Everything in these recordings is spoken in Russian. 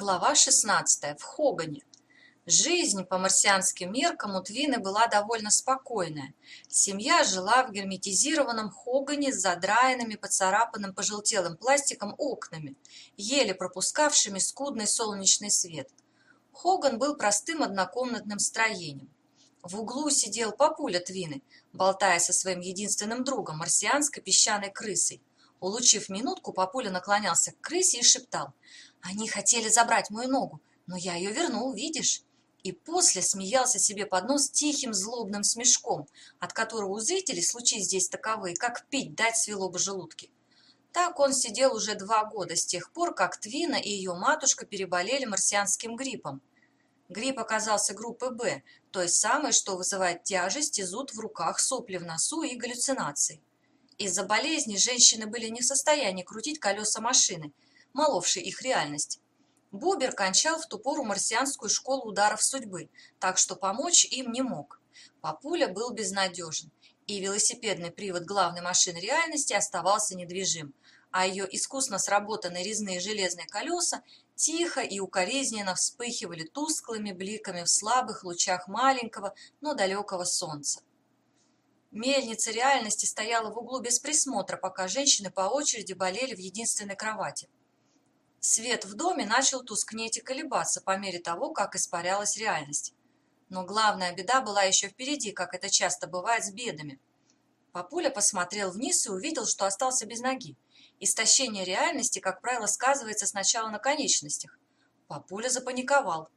Глава 16. В Хогане. Жизнь по марсианским меркам у Твины была довольно спокойная. Семья жила в герметизированном Хогане с задраенными, поцарапанным, пожелтелым пластиком окнами, еле пропускавшими скудный солнечный свет. Хоган был простым однокомнатным строением. В углу сидел папуля Твины, болтая со своим единственным другом, марсианской песчаной крысой. Улучив минутку, папуля наклонялся к крысе и шептал. «Они хотели забрать мою ногу, но я ее вернул, видишь?» И после смеялся себе под нос тихим злобным смешком, от которого у зрителей, случаи здесь таковые, как пить дать свело бы желудки. Так он сидел уже два года, с тех пор, как Твина и ее матушка переболели марсианским гриппом. Грипп оказался группы «Б», той самой, что вызывает тяжесть и зуд в руках, сопли в носу и галлюцинации. Из-за болезни женщины были не в состоянии крутить колеса машины, моловшей их реальность. Бубер кончал в ту пору марсианскую школу ударов судьбы, так что помочь им не мог. Папуля был безнадежен, и велосипедный привод главной машины реальности оставался недвижим, а ее искусно сработанные резные железные колеса тихо и укоризненно вспыхивали тусклыми бликами в слабых лучах маленького, но далекого солнца. Мельница реальности стояла в углу без присмотра, пока женщины по очереди болели в единственной кровати. Свет в доме начал тускнеть и колебаться по мере того, как испарялась реальность. Но главная беда была еще впереди, как это часто бывает с бедами. Папуля посмотрел вниз и увидел, что остался без ноги. Истощение реальности, как правило, сказывается сначала на конечностях. Папуля запаниковал.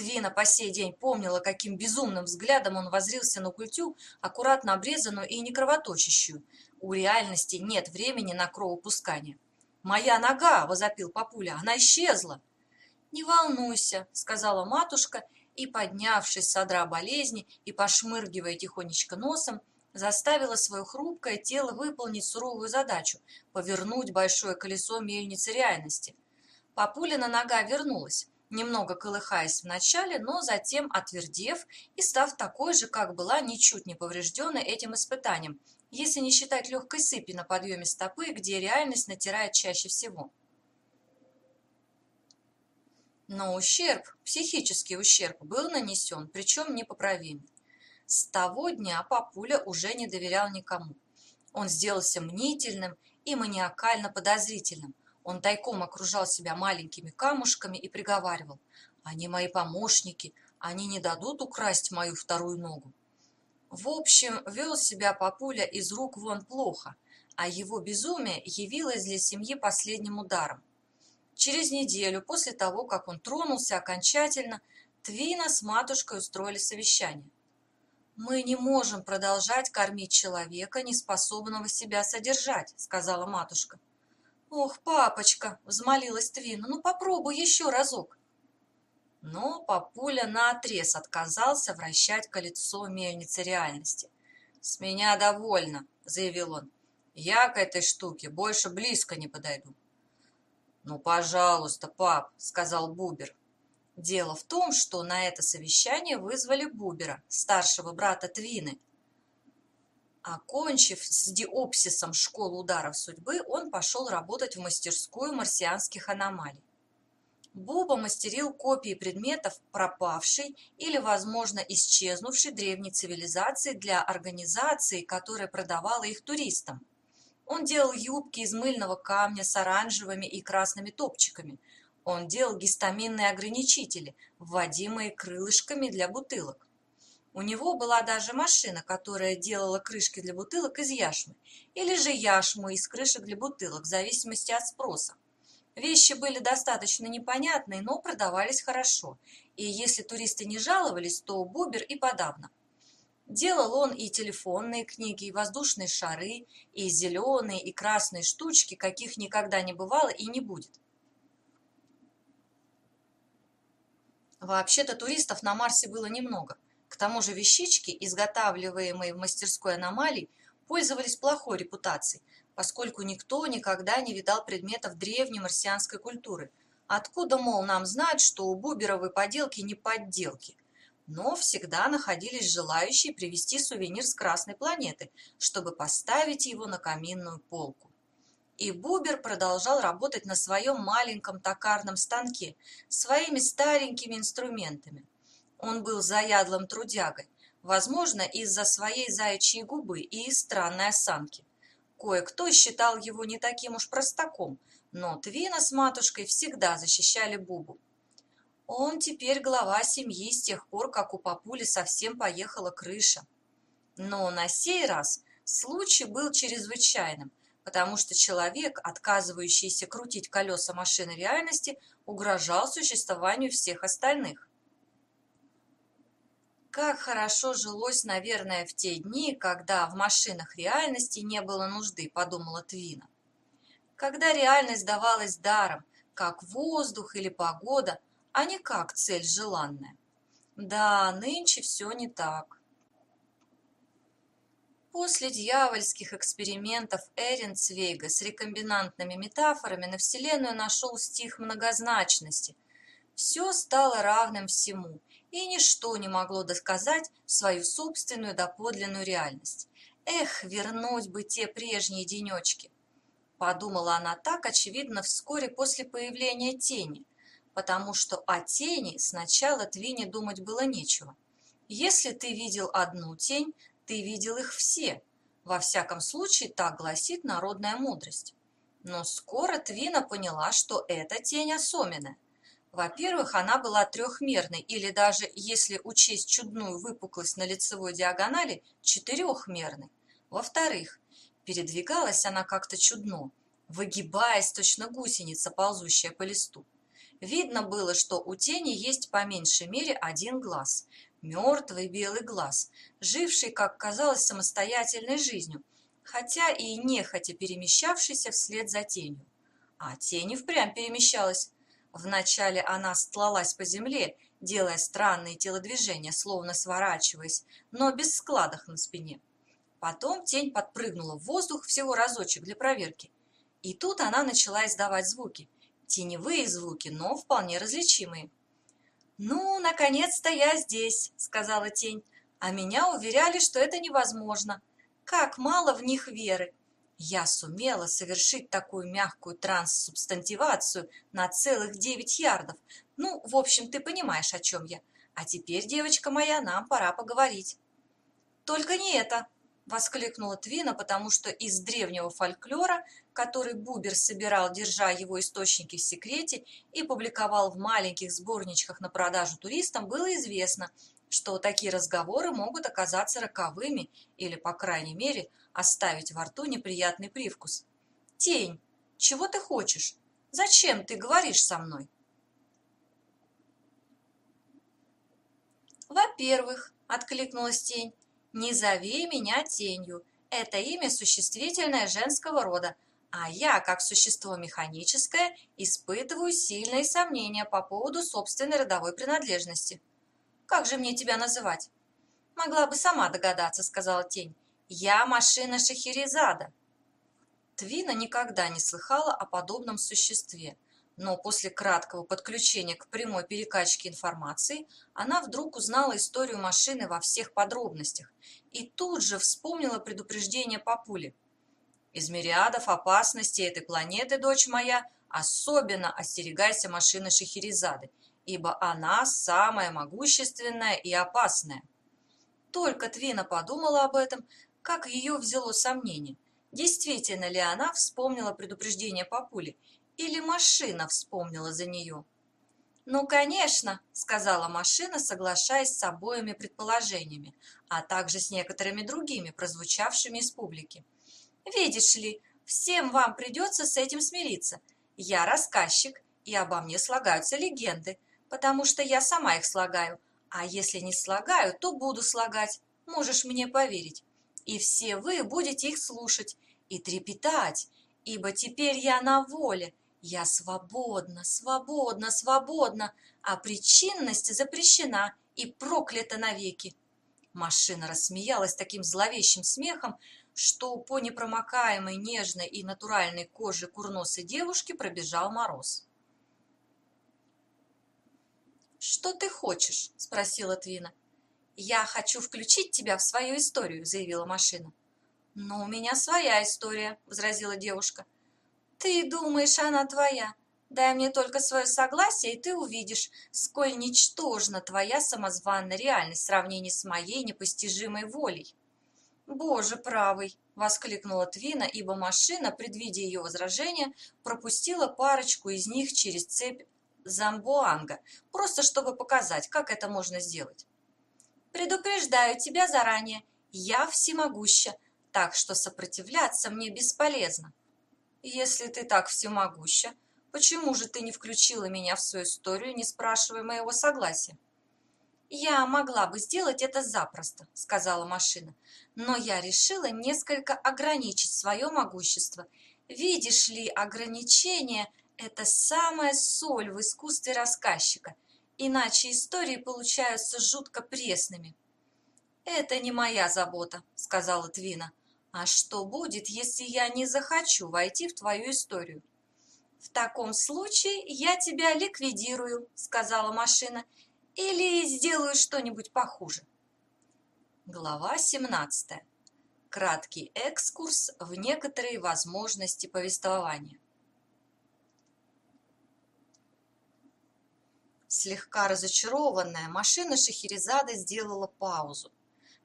Твина по сей день помнила, каким безумным взглядом он возрился на культю, аккуратно обрезанную и не кровоточащую. У реальности нет времени на кровопускание. «Моя нога!» – возопил папуля. «Она исчезла!» «Не волнуйся», – сказала матушка, и, поднявшись с одра болезни и пошмыргивая тихонечко носом, заставила свое хрупкое тело выполнить суровую задачу – повернуть большое колесо мельницы реальности. Папулина нога вернулась немного колыхаясь вначале, но затем отвердев и став такой же, как была, ничуть не поврежденной этим испытанием, если не считать легкой сыпи на подъеме стопы, где реальность натирает чаще всего. Но ущерб, психический ущерб, был нанесен, причем непоправимый. С того дня папуля уже не доверял никому. Он сделался мнительным и маниакально подозрительным, он тайком окружал себя маленькими камушками и приговаривал. «Они мои помощники, они не дадут украсть мою вторую ногу». В общем, вел себя папуля из рук вон плохо, а его безумие явилось для семьи последним ударом. Через неделю после того, как он тронулся окончательно, Твина с матушкой устроили совещание. «Мы не можем продолжать кормить человека, не способного себя содержать», — сказала матушка. «Ох, папочка!» – взмолилась Твина. «Ну попробуй еще разок!» Но папуля наотрез отказался вращать колесо мельницы реальности. «С меня довольно», – заявил он. «Я к этой штуке больше близко не подойду». «Ну, пожалуйста, пап», – сказал Бубер. Дело в том, что на это совещание вызвали Бубера, старшего брата Твины, Окончив с диопсисом школу ударов судьбы, он пошел работать в мастерскую марсианских аномалий. Буба мастерил копии предметов пропавшей или, возможно, исчезнувшей древней цивилизации для организации, которая продавала их туристам. Он делал юбки из мыльного камня с оранжевыми и красными топчиками. Он делал гистаминные ограничители, вводимые крылышками для бутылок. У него была даже машина, которая делала крышки для бутылок из яшмы, или же яшму из крышек для бутылок, в зависимости от спроса. Вещи были достаточно непонятные, но продавались хорошо, и если туристы не жаловались, то Бубер и подавно. Делал он и телефонные книги, и воздушные шары, и зеленые, и красные штучки, каких никогда не бывало и не будет. Вообще-то туристов на Марсе было немного – к тому же вещички, изготавливаемые в мастерской аномалий, пользовались плохой репутацией, поскольку никто никогда не видал предметов древней марсианской культуры. Откуда, мол, нам знать, что у Буберовой поделки не подделки? Но всегда находились желающие привезти сувенир с Красной планеты, чтобы поставить его на каминную полку. и Бубер продолжал работать на своем маленьком токарном станке своими старенькими инструментами. Он был заядлым трудягой, возможно, из-за своей заячьей губы и странной осанки. Кое-кто считал его не таким уж простаком, но Твина с матушкой всегда защищали Бубу. Он теперь глава семьи с тех пор, как у папули совсем поехала крыша. Но на сей раз случай был чрезвычайным, потому что человек, отказывающийся крутить колеса машины реальности, угрожал существованию всех остальных. Как хорошо жилось, наверное, в те дни, когда в машинах реальности не было нужды, подумала Твина. Когда реальность давалась даром, как воздух или погода, а не как цель желанная. Да, нынче все не так. После дьявольских экспериментов Эренцвейга с рекомбинантными метафорами на Вселенную нашел стих многозначности. Все стало равным всему, и ничто не могло досказать свою собственную доподлинную реальность. Эх, вернуть бы те прежние денечки! Подумала она так, очевидно, вскоре после появления тени, потому что о тени сначала Твине думать было нечего. Если ты видел одну тень, ты видел их все. Во всяком случае, так гласит народная мудрость. Но скоро Твина поняла, что эта тень особенная. Во-первых, она была трехмерной, или даже, если учесть чудную выпуклость на лицевой диагонали, четырехмерной. Во-вторых, передвигалась она как-то чудно, выгибаясь точно гусеница, ползущая по листу. Видно было, что у тени есть по меньшей мере один глаз, мертвый белый глаз, живший, как казалось, самостоятельной жизнью, хотя и нехотя перемещавшийся вслед за тенью. А тень и впрямь перемещалась, Вначале она стлалась по земле, делая странные телодвижения, словно сворачиваясь, но без складок на спине. Потом тень подпрыгнула в воздух всего разочек для проверки. И тут она начала издавать звуки. Теневые звуки, но вполне различимые. «Ну, наконец-то я здесь», — сказала тень. «А меня уверяли, что это невозможно. Как мало в них веры. Я сумела совершить такую мягкую транссубстантивацию на целых девять ярдов. Ну, в общем, ты понимаешь, о чем я. А теперь, девочка моя, нам пора поговорить. Только не это, воскликнула Твина, потому что из древнего фольклора, который Бубер собирал, держа его источники в секрете и публиковал в маленьких сборничках на продажу туристам, было известно, что такие разговоры могут оказаться роковыми или, по крайней мере, оставить во рту неприятный привкус. «Тень, чего ты хочешь? Зачем ты говоришь со мной?» «Во-первых», — откликнулась тень, — «не зови меня тенью. Это имя существительное женского рода, а я, как существо механическое, испытываю сильные сомнения по поводу собственной родовой принадлежности. Как же мне тебя называть?» «Могла бы сама догадаться», — сказала тень. Я машина Шахерезада. Твина никогда не слыхала о подобном существе, но после краткого подключения к прямой перекачке информации она вдруг узнала историю машины во всех подробностях и тут же вспомнила предупреждение Папули. Из мириадов опасностей этой планеты, дочь моя, особенно остерегайся машины Шахерезады, ибо она самая могущественная и опасная. Только Твина подумала об этом, как ее взяло сомнение, действительно ли она вспомнила предупреждение папули или машина вспомнила за нее. «Ну, конечно», — сказала машина, соглашаясь с обоими предположениями, а также с некоторыми другими, прозвучавшими из публики. «Видишь ли, всем вам придется с этим смириться. Я рассказчик, и обо мне слагаются легенды, потому что я сама их слагаю, а если не слагаю, то буду слагать, можешь мне поверить и все вы будете их слушать и трепетать, ибо теперь я на воле, я свободна, свободна, свободна, а причинность запрещена и проклята навеки. Машина рассмеялась таким зловещим смехом, что по непромокаемой, нежной и натуральной коже курносой девушки пробежал мороз. «Что ты хочешь?» – спросила Твина. «Я хочу включить тебя в свою историю», — заявила машина. «Но у меня своя история», — возразила девушка. Ты думаешь, она твоя? Дай мне только свое согласие, и ты увидишь, сколь ничтожна твоя самозванная реальность в сравнении с моей непостижимой волей. «Боже правый!» – воскликнула Твина, ибо машина, предвидя ее возражения, пропустила парочку из них через цепь Замбуанга, просто чтобы показать, как это можно сделать. «Предупреждаю тебя заранее, я всемогуща, так что сопротивляться мне бесполезно». «Если ты так всемогуща, почему же ты не включила меня в свою историю, не спрашивая моего согласия?» «Я могла бы сделать это запросто», — сказала машина, «но я решила несколько ограничить свое могущество. Видишь ли, ограничение — это самая соль в искусстве рассказчика, иначе истории получаются жутко пресными». «Это не моя забота», — сказала Твина. «А что будет, если я не захочу войти в твою историю?» «В таком случае я тебя ликвидирую», — сказала машина, — или сделаю что-нибудь похуже. Глава 17. Краткий экскурс в некоторые возможности повествования. Слегка разочарованная, машина Шахерезады сделала паузу.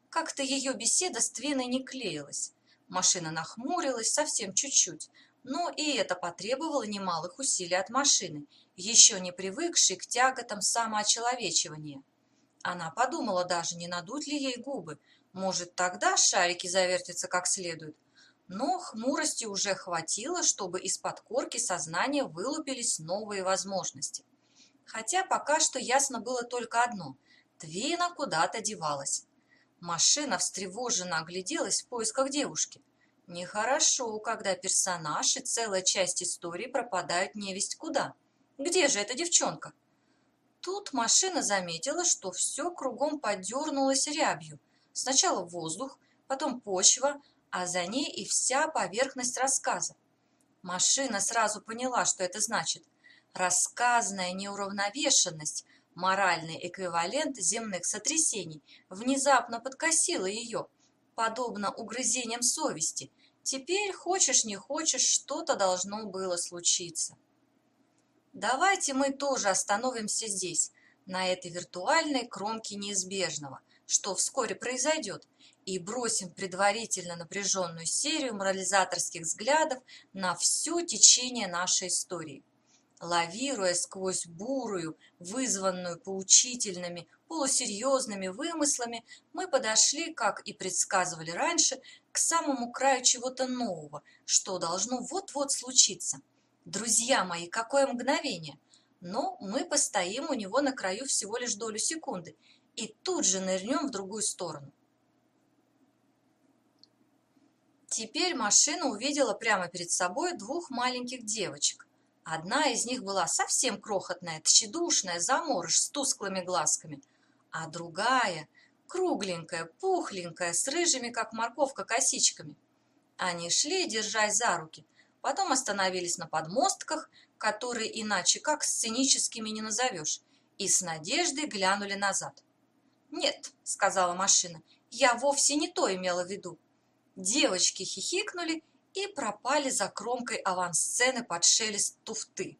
Как-то ее беседа с Твиной не клеилась. Машина нахмурилась совсем чуть-чуть, но и это потребовало немалых усилий от машины, еще не привыкшей к тяготам самоочеловечивания. Она подумала даже, не надуть ли ей губы, может, тогда шарики завертятся как следует. Но хмурости уже хватило, чтобы из-под корки сознания вылупились новые возможности. Хотя пока что ясно было только одно – Твина куда-то девалась. Машина встревоженно огляделась в поисках девушки. Нехорошо, когда персонаж и целая часть истории пропадают невесть куда. Где же эта девчонка? Тут машина заметила, что все кругом подернулось рябью. Сначала воздух, потом почва, а за ней и вся поверхность рассказа. Машина сразу поняла, что это значит. Рассказная неуравновешенность, моральный эквивалент земных сотрясений, внезапно подкосила ее, подобно угрызениям совести. Теперь, хочешь не хочешь, что-то должно было случиться. Давайте мы тоже остановимся здесь, на этой виртуальной кромке неизбежного, что вскоре произойдет, и бросим предварительно напряженную серию морализаторских взглядов на все течение нашей истории. Лавируя сквозь бурую, вызванную поучительными, полусерьезными вымыслами, мы подошли, как и предсказывали раньше, к самому краю чего-то нового, что должно вот-вот случиться. Друзья мои, какое мгновение! Но мы постоим у него на краю всего лишь долю секунды и тут же нырнем в другую сторону. Теперь машина увидела прямо перед собой двух маленьких девочек. Одна из них была совсем крохотная, тщедушная, заморыш с тусклыми глазками, а другая – кругленькая, пухленькая, с рыжими, как морковка, косичками. Они шли, держась за руки, потом остановились на подмостках, которые иначе как сценическими не назовешь, и с надеждой глянули назад. «Нет», – сказала машина, – «я вовсе не то имела в виду». Девочки хихикнули и пропали за кромкой авансцены под шелест туфты.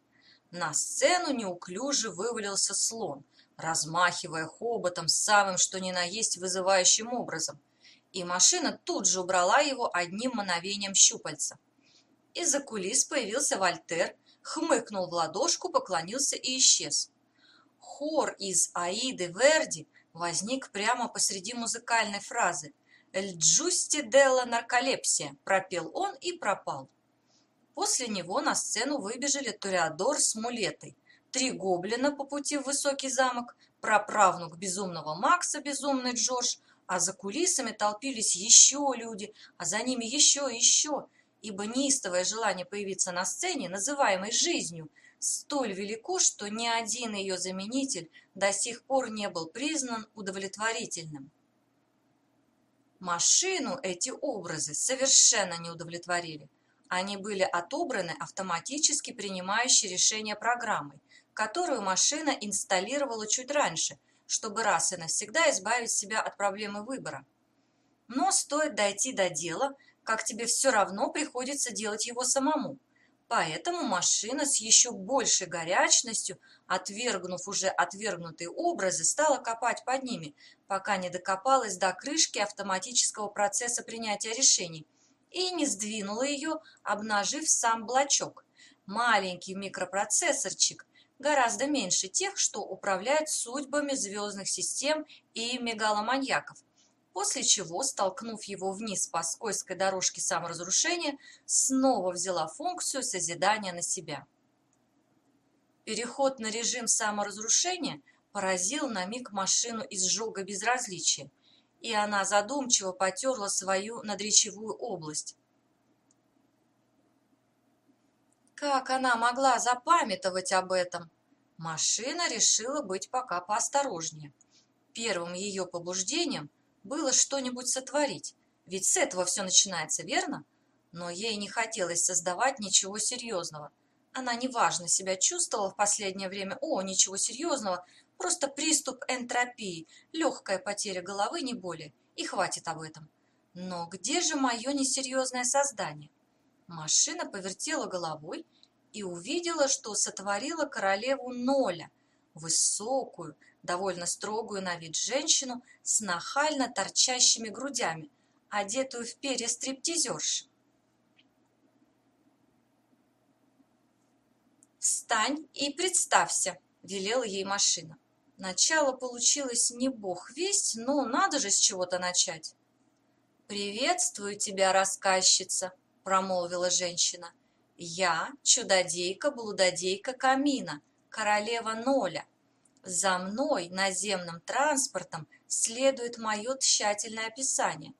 На сцену неуклюже вывалился слон, размахивая хоботом самым что ни на есть вызывающим образом, и машина тут же убрала его одним мановением щупальца. Из-за кулис появился Вольтер, хмыкнул в ладошку, поклонился и исчез. Хор из Аиды Верди возник прямо посреди музыкальной фразы – «Эль джусти делла нарколепсия», – пропел он и пропал. После него на сцену выбежали Тореадор с Мулетой, три гоблина по пути в высокий замок, праправнук безумного Макса, безумный Джордж, а за кулисами толпились еще люди, а за ними еще и еще, ибо неистовое желание появиться на сцене, называемой жизнью, столь велико, что ни один ее заменитель до сих пор не был признан удовлетворительным. Машину эти образы совершенно не удовлетворили. Они были отобраны автоматически принимающей решение программой, которую машина инсталлировала чуть раньше, чтобы раз и навсегда избавить себя от проблемы выбора. Но стоит дойти до дела, как тебе все равно приходится делать его самому. Поэтому машина с еще большей горячностью, отвергнув уже отвергнутые образы, стала копать под ними, пока не докопалась до крышки автоматического процесса принятия решений и не сдвинула ее, обнажив сам блочок. Маленький микропроцессорчик, гораздо меньше тех, что управляют судьбами звездных систем и мегаломаньяков после чего, столкнув его вниз по скользкой дорожке саморазрушения, снова взяла функцию созидания на себя. Переход на режим саморазрушения поразил на миг машину изжога безразличия, и она задумчиво потерла свою надречевую область. Как она могла запамятовать об этом? Машина решила быть пока поосторожнее. Первым ее побуждением было что-нибудь сотворить, ведь с этого все начинается, верно? Но ей не хотелось создавать ничего серьезного. Она неважно себя чувствовала в последнее время. О, ничего серьезного, просто приступ энтропии, легкая потеря головы, не более. И хватит об этом. Но где же мое несерьезное создание? Машина повертела головой и увидела, что сотворила королеву Ноля, высокую, довольно строгую на вид женщину с нахально торчащими грудями, одетую в перья стриптизерши. «Встань и представься», – велела ей машина. Начало получилось не бог весть, но надо же с чего-то начать. «Приветствую тебя, рассказчица», – промолвила женщина. «Я чудодейка-блудодейка Камина, королева Ноля. За мной наземным транспортом следует мое тщательное описание.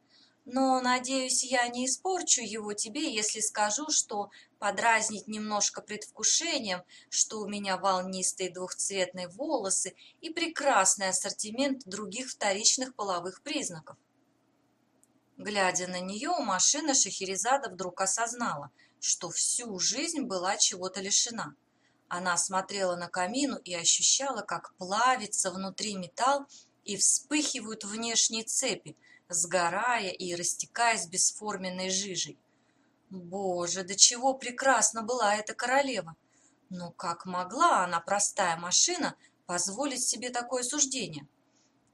Но, надеюсь, я не испорчу его тебе, если скажу, что подразнить немножко предвкушением, что у меня волнистые двухцветные волосы и прекрасный ассортимент других вторичных половых признаков. Глядя на нее, машина Шахерезада вдруг осознала, что всю жизнь была чего-то лишена – она смотрела на камину и ощущала, как плавится внутри металл и вспыхивают внешние цепи, сгорая и растекаясь бесформенной жижей. Боже, до чего прекрасна была эта королева! Но как могла она, простая машина, позволить себе такое суждение?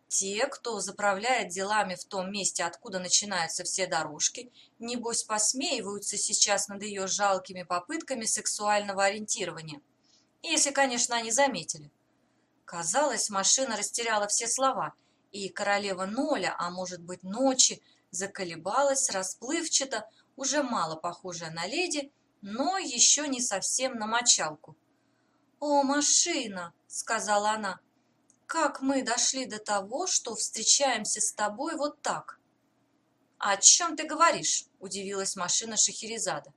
Те, кто заправляет делами в том месте, откуда начинаются все дорожки, небось посмеиваются сейчас над ее жалкими попытками сексуального ориентирования – если, конечно, они заметили. Казалось, машина растеряла все слова, и королева Ноля, а может быть ночи, заколебалась расплывчато, уже мало похожая на леди, но еще не совсем на мочалку. «О, машина!» — сказала она. «Как мы дошли до того, что встречаемся с тобой вот так?» «О чем ты говоришь?» — удивилась машина Шахерезада.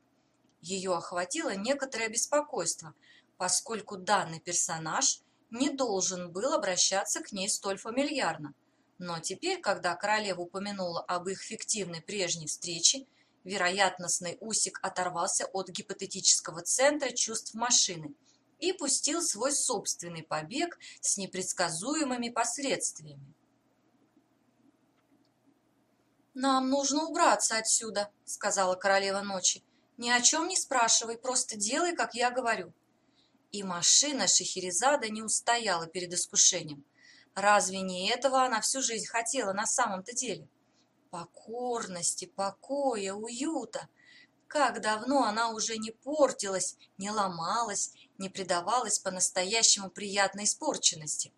Ее охватило некоторое беспокойство, поскольку данный персонаж не должен был обращаться к ней столь фамильярно. Но теперь, когда королева упомянула об их фиктивной прежней встрече, вероятностный усик оторвался от гипотетического центра чувств машины и пустил свой собственный побег с непредсказуемыми последствиями. «Нам нужно убраться отсюда», — сказала королева ночи. «Ни о чем не спрашивай, просто делай, как я говорю». И машина Шахерезада не устояла перед искушением. Разве не этого она всю жизнь хотела на самом-то деле? Покорности, покоя, уюта. Как давно она уже не портилась, не ломалась, не предавалась по-настоящему приятной испорченности.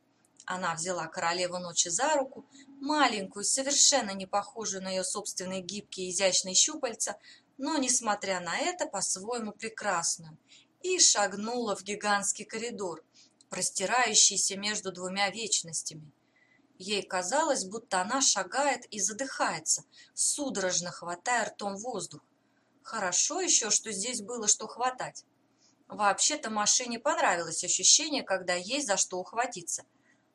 Она взяла королеву ночи за руку, маленькую, совершенно не похожую на ее собственные гибкие изящные щупальца, но, несмотря на это, по-своему прекрасную, и шагнула в гигантский коридор, простирающийся между двумя вечностями. Ей казалось, будто она шагает и задыхается, судорожно хватая ртом воздух. Хорошо еще, что здесь было что хватать. Вообще-то машине понравилось ощущение, когда есть за что ухватиться,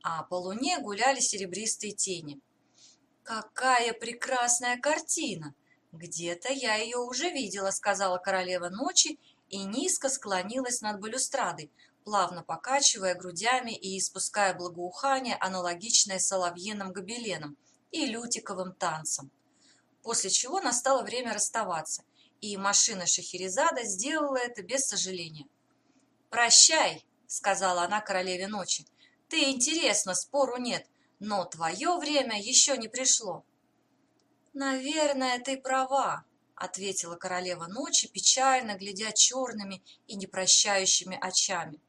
а по луне гуляли серебристые тени. «Какая прекрасная картина! Где-то я ее уже видела», — сказала королева ночи и низко склонилась над балюстрадой, плавно покачивая грудями и испуская благоухание, аналогичное соловьиным гобеленам и лютиковым танцам. После чего настало время расставаться, и машина Шахерезада сделала это без сожаления. «Прощай», — сказала она королеве ночи, — «ты интересно, спору нет, но твое время еще не пришло». «Наверное, ты права», — ответила королева ночи, печально глядя черными и непрощающими очами.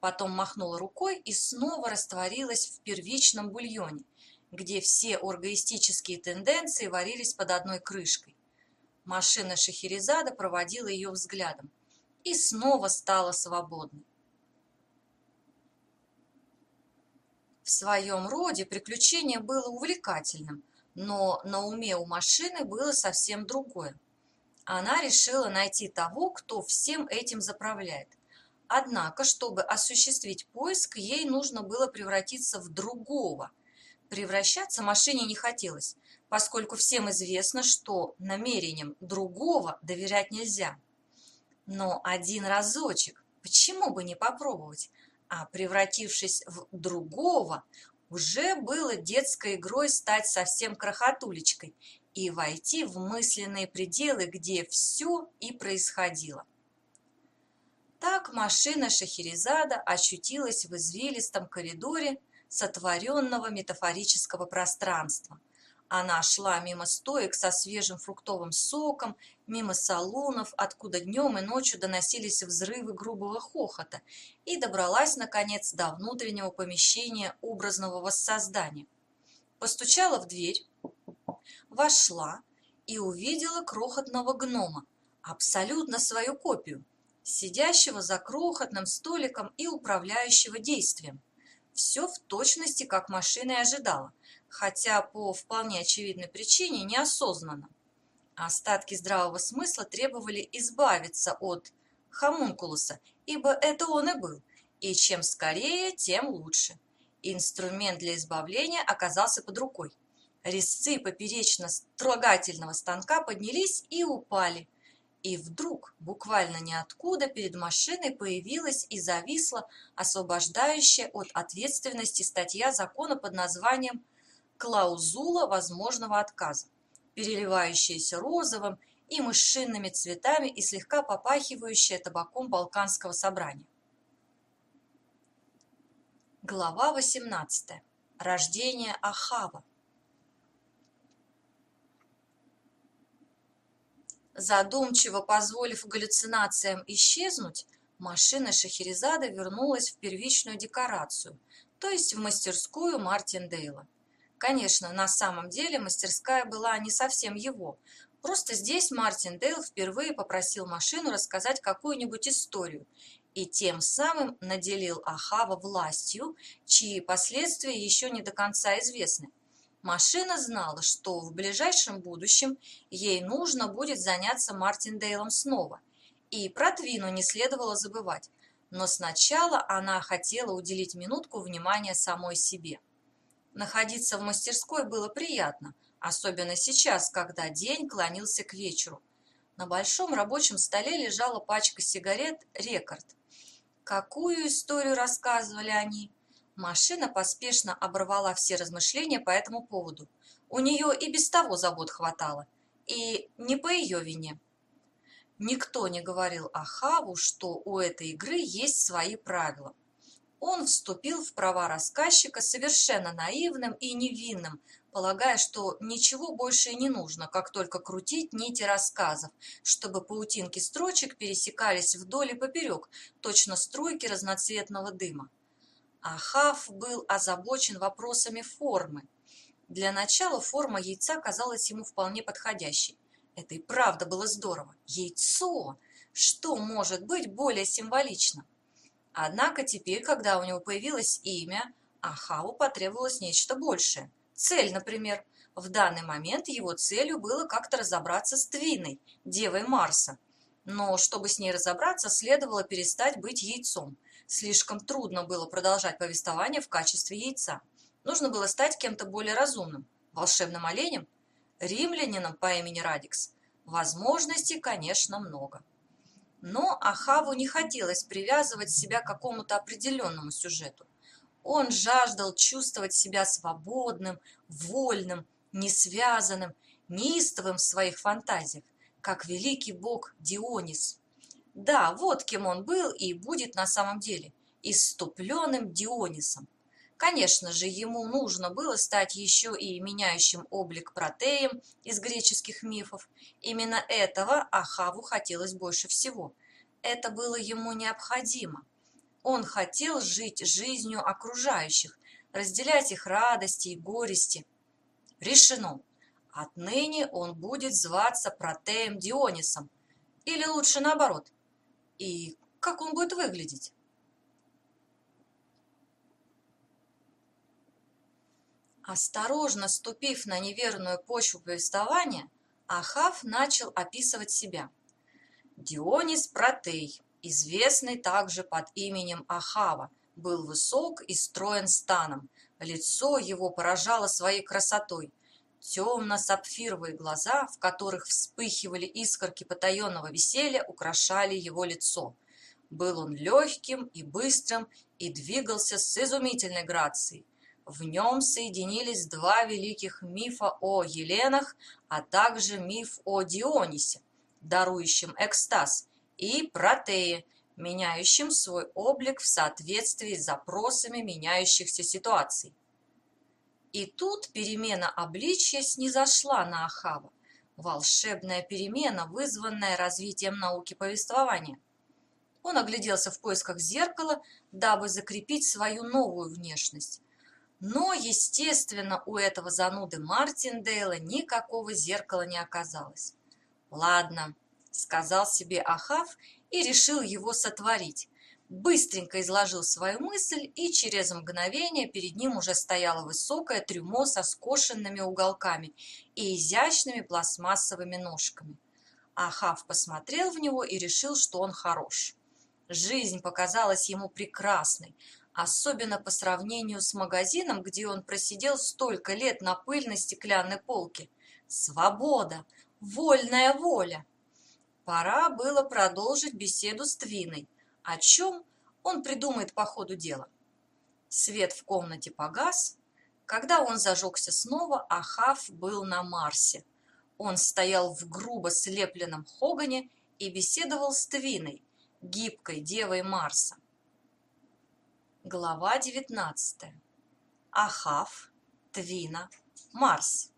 Потом махнула рукой и снова растворилась в первичном бульоне, где все оргоистические тенденции варились под одной крышкой. Машина Шахерезада проводила ее взглядом и снова стала свободной. В своем роде приключение было увлекательным, но на уме у машины было совсем другое. Она решила найти того, кто всем этим заправляет. Однако, чтобы осуществить поиск, ей нужно было превратиться в другого. Превращаться машине не хотелось, поскольку всем известно, что намерениям другого доверять нельзя. Но один разочек, почему бы не попробовать? А превратившись в другого, уже было детской игрой стать совсем крохотулечкой и войти в мысленные пределы, где все и происходило. Так машина Шахерезада очутилась в извилистом коридоре сотворенного метафорического пространства. Она шла мимо стоек со свежим фруктовым соком, мимо салунов, откуда днем и ночью доносились взрывы грубого хохота, и добралась, наконец, до внутреннего помещения образного воссоздания. Постучала в дверь, вошла и увидела крохотного гнома, абсолютно свою копию, сидящего за крохотным столиком и управляющего действием. Все в точности, как машина и ожидала, хотя по вполне очевидной причине неосознанно. Остатки здравого смысла требовали избавиться от хомункулуса, ибо это он и был, и чем скорее, тем лучше. Инструмент для избавления оказался под рукой. Резцы поперечно-строгательного станка поднялись и упали, и вдруг, буквально ниоткуда, перед машиной появилась и зависла освобождающая от ответственности статья закона под названием «Клаузула возможного отказа», переливающаяся розовым и мышинными цветами и слегка попахивающая табаком Балканского собрания. Глава 18. Рождение Ахава. Задумчиво позволив галлюцинациям исчезнуть, машина Шахерезада вернулась в первичную декорацию, то есть в мастерскую Мартиндейла. Конечно, на самом деле мастерская была не совсем его. Просто здесь Мартин Дейл впервые попросил машину рассказать какую-нибудь историю и тем самым наделил Ахава властью, чьи последствия еще не до конца известны. Машина знала, что в ближайшем будущем ей нужно будет заняться Мартиндейлом снова, и про Твину не следовало забывать, но сначала она хотела уделить минутку внимания самой себе. Находиться в мастерской было приятно, особенно сейчас, когда день клонился к вечеру. На большом рабочем столе лежала пачка сигарет «Рекорд». Какую историю рассказывали они? Машина поспешно оборвала все размышления по этому поводу. У нее и без того забот хватало. И не по ее вине. Никто не говорил Ахаву, что у этой игры есть свои правила. Он вступил в права рассказчика совершенно наивным и невинным, полагая, что ничего больше не нужно, как только крутить нити рассказов, чтобы паутинки строчек пересекались вдоль и поперек, точно струйки разноцветного дыма. Ахав был озабочен вопросами формы. Для начала форма яйца казалась ему вполне подходящей. Это и правда было здорово. Яйцо! Что может быть более символично? Однако теперь, когда у него появилось имя, Ахаву потребовалось нечто большее. Цель, например. В данный момент его целью было как-то разобраться с Твиной, девой Марса. Но чтобы с ней разобраться, следовало перестать быть яйцом. Слишком трудно было продолжать повествование в качестве яйца. Нужно было стать кем-то более разумным. Волшебным оленем? Римлянином по имени Радикс? Возможностей, конечно, много. Но Ахаву не хотелось привязывать себя к какому-то определенному сюжету. Он жаждал чувствовать себя свободным, вольным, несвязанным, неистовым в своих фантазиях, как великий бог Дионис. Да, вот кем он был и будет на самом деле – иступленным Дионисом. Конечно же, ему нужно было стать еще и меняющим облик протеем из греческих мифов. Именно этого Ахаву хотелось больше всего. Это было ему необходимо. Он хотел жить жизнью окружающих, разделять их радости и горести. Решено. Отныне он будет зваться протеем Дионисом. Или лучше наоборот. И как он будет выглядеть? Осторожно ступив на неверную почву повествования, Ахав начал описывать себя. Дионис Протей, известный также под именем Ахава, был высок и строен станом. Лицо его поражало своей красотой. Темно-сапфировые глаза, в которых вспыхивали искорки потаенного веселья, украшали его лицо. Был он легким и быстрым и двигался с изумительной грацией. В нем соединились два великих мифа о Еленах, а также миф о Дионисе, дарующем экстаз, и Протее, меняющим свой облик в соответствии с запросами меняющихся ситуаций. И тут перемена обличья снизошла на Ахава, волшебная перемена, вызванная развитием науки повествования. Он огляделся в поисках зеркала, дабы закрепить свою новую внешность. Но, естественно, у этого зануды Мартиндейла никакого зеркала не оказалось. «Ладно», — сказал себе Ахав и решил его сотворить. Быстренько изложил свою мысль, и через мгновение перед ним уже стояло высокое трюмо со скошенными уголками и изящными пластмассовыми ножками. Ахав посмотрел в него и решил, что он хорош. Жизнь показалась ему прекрасной, особенно по сравнению с магазином, где он просидел столько лет на пыльной стеклянной полке. Свобода! Вольная воля! Пора было продолжить беседу с Твиной, о чем он придумает по ходу дела. Свет в комнате погас. Когда он зажегся снова, Ахав был на Марсе. Он стоял в грубо слепленном хогане и беседовал с Твиной, гибкой девой Марса. Глава 19. Ахав, Твина, Марс.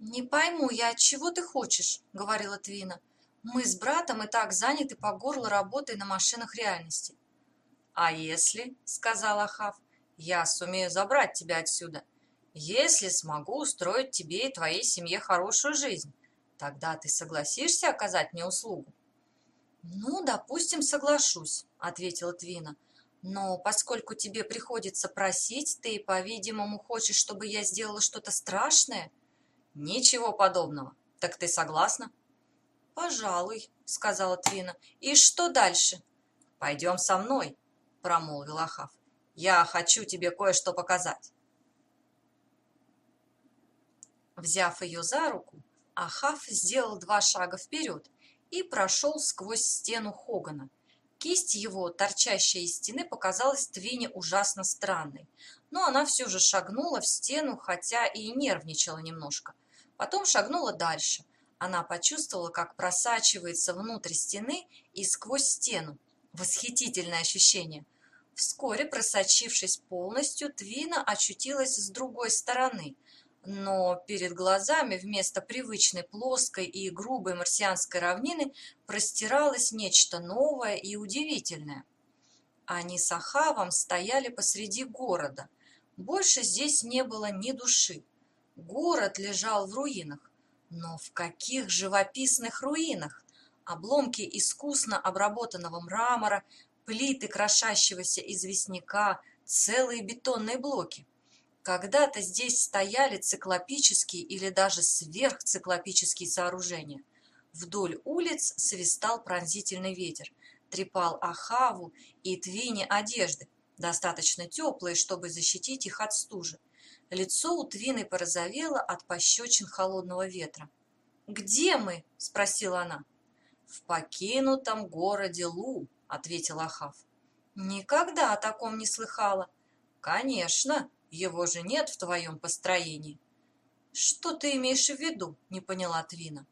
«Не пойму я, чего ты хочешь?» – говорила Твина. «Мы с братом и так заняты по горло работой на машинах реальности». «А если, – сказал Ахав, – я сумею забрать тебя отсюда, если смогу устроить тебе и твоей семье хорошую жизнь, тогда ты согласишься оказать мне услугу?» «Ну, допустим, соглашусь», — ответила Твина. «Но поскольку тебе приходится просить, ты, по-видимому, хочешь, чтобы я сделала что-то страшное?» «Ничего подобного. Так ты согласна?» «Пожалуй», — сказала Твина. «И что дальше?» «Пойдем со мной», — промолвил Ахав. «Я хочу тебе кое-что показать». Взяв ее за руку, Ахав сделал два шага вперед и прошел сквозь стену Хогана. Кисть его, торчащая из стены, показалась Твине ужасно странной, но она все же шагнула в стену, хотя и нервничала немножко. Потом шагнула дальше. Она почувствовала, как просачивается внутрь стены и сквозь стену. Восхитительное ощущение. Вскоре, просочившись полностью, Твина очутилась с другой стороны, но перед глазами вместо привычной плоской и грубой марсианской равнины простиралось нечто новое и удивительное. Они с Ахавом стояли посреди города. Больше здесь не было ни души. Город лежал в руинах. Но в каких живописных руинах? Обломки искусно обработанного мрамора, плиты крошащегося известняка, целые бетонные блоки. Когда-то здесь стояли циклопические или даже сверхциклопические сооружения. Вдоль улиц свистал пронзительный ветер, трепал Ахаву и Твине одежды, достаточно теплые, чтобы защитить их от стужи. Лицо у Твины порозовело от пощечин холодного ветра. «Где мы?» – спросила она. «В покинутом городе Лу», – ответил Ахав. «Никогда о таком не слыхала». «Конечно, его же нет в твоем построении. Что ты имеешь в виду? Не поняла Твина.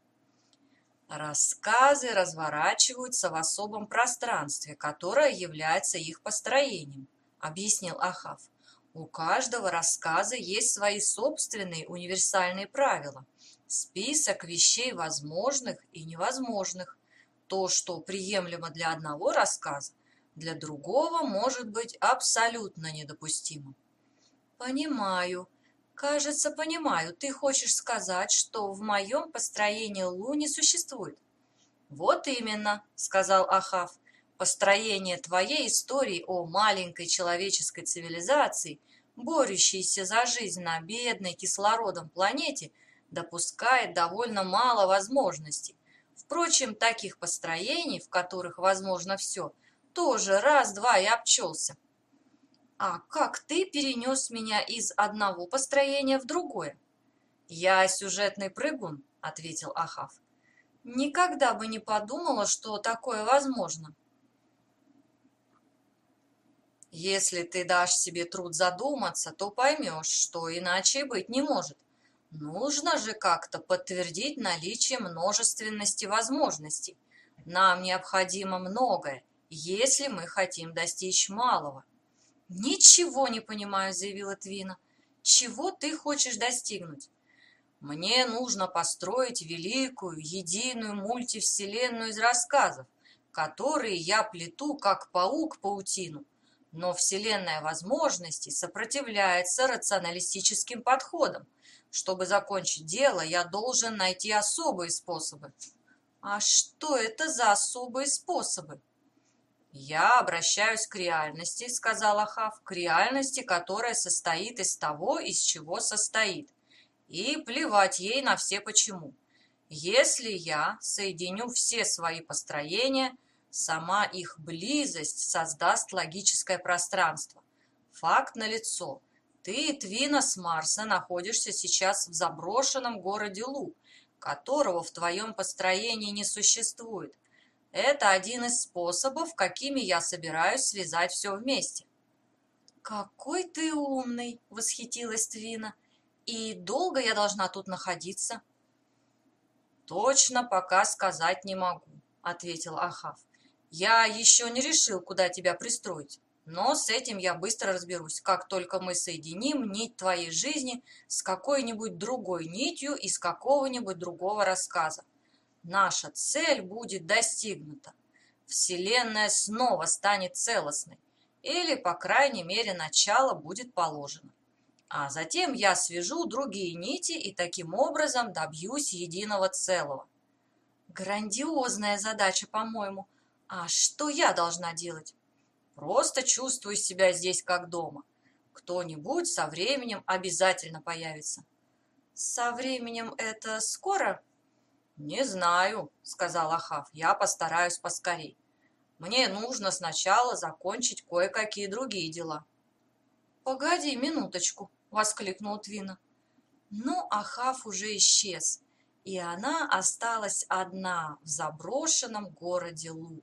Рассказы разворачиваются в особом пространстве, которое является их построением, объяснил Ахав. У каждого рассказа есть свои собственные универсальные правила, список вещей возможных и невозможных. То, что приемлемо для одного рассказа, для другого может быть абсолютно недопустимо. Понимаю. Кажется, понимаю. Ты хочешь сказать, что в моем построении Лу не существует? Вот именно, сказал Ахав. Построение твоей истории о маленькой человеческой цивилизации, борющейся за жизнь на бедной кислородом планете, допускает довольно мало возможностей. Впрочем, таких построений, в которых возможно все, тоже раз-два и обчелся. А как ты перенес меня из одного построения в другое? Я сюжетный прыгун, ответил Ахав. Никогда бы не подумала, что такое возможно. Если ты дашь себе труд задуматься, то поймешь, что иначе быть не может. Нужно же как-то подтвердить наличие множественности возможностей. Нам необходимо многое, если мы хотим достичь малого. «Ничего не понимаю», — заявила Твина. «Чего ты хочешь достигнуть?» «Мне нужно построить великую, единую мультивселенную из рассказов, которые я плету, как паук паутину. Но вселенная возможностей сопротивляется рационалистическим подходам. Чтобы закончить дело, я должен найти особые способы». «А что это за особые способы?» «Я обращаюсь к реальности», — сказал Ахав, — «к реальности, которая состоит из того, из чего состоит, и плевать ей на все почему. Если я соединю все свои построения, сама их близость создаст логическое пространство. Факт налицо. Ты, Твина с Марса, находишься сейчас в заброшенном городе Лу, которого в твоем построении не существует. Это один из способов, какими я собираюсь связать все вместе. «Какой ты умный!» – восхитилась Твина. «И долго я должна тут находиться?» «Точно пока сказать не могу», – ответил Ахав. «Я еще не решил, куда тебя пристроить, но с этим я быстро разберусь, как только мы соединим нить твоей жизни с какой-нибудь другой нитью из какого-нибудь другого рассказа наша цель будет достигнута. Вселенная снова станет целостной, или, по крайней мере, начало будет положено. А затем я свяжу другие нити и таким образом добьюсь единого целого. Грандиозная задача, по-моему. А что я должна делать? Просто чувствую себя здесь как дома. Кто-нибудь со временем обязательно появится. Со временем это скоро? «Не знаю», — сказал Ахав, — «я постараюсь поскорей. Мне нужно сначала закончить кое-какие другие дела». «Погоди минуточку», — воскликнул Твина. Но Ахав уже исчез, и она осталась одна в заброшенном городе Лу.